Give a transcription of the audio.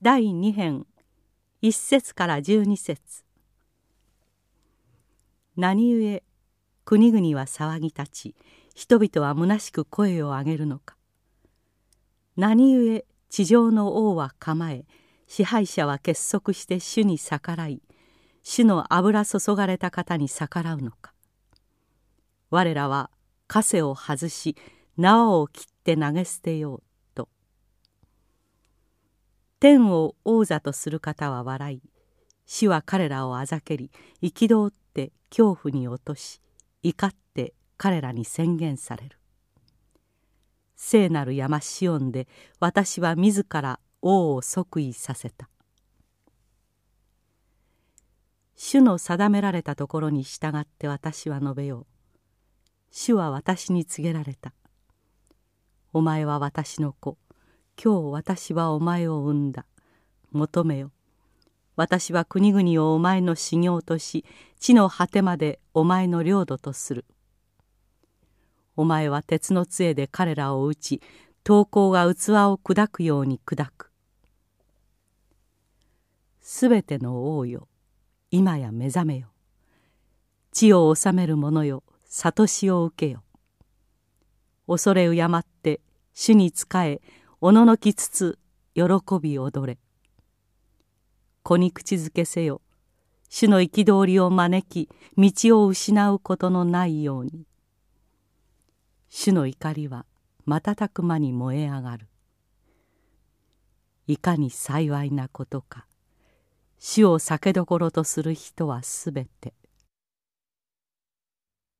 第二編一節から十二節。何故国々は騒ぎ立ち人々は虚しく声を上げるのか。何故地上の王は構え支配者は結束して主に逆らい主の油注がれた方に逆らうのか。我らは枷を外し縄を切って投げ捨てよう。天を王座とする方は笑い死は彼らをあざけり憤って恐怖に落とし怒って彼らに宣言される。聖なる山シオンで私は自ら王を即位させた。主の定められたところに従って私は述べよう。主は私に告げられた。お前は私の子。今日私はお前を産んだ。求めよ。私は国々をお前の修行とし地の果てまでお前の領土とする。お前は鉄の杖で彼らを打ち刀工が器を砕くように砕く。すべての王よ今や目覚めよ。地を治める者よ悟しを受けよ。恐れ敬って主に仕えおののきつつ喜び踊れ。子に口づけせよ。主の憤りを招き道を失うことのないように。主の怒りは瞬く間に燃え上がる。いかに幸いなことか。主を酒どころとする人はすべて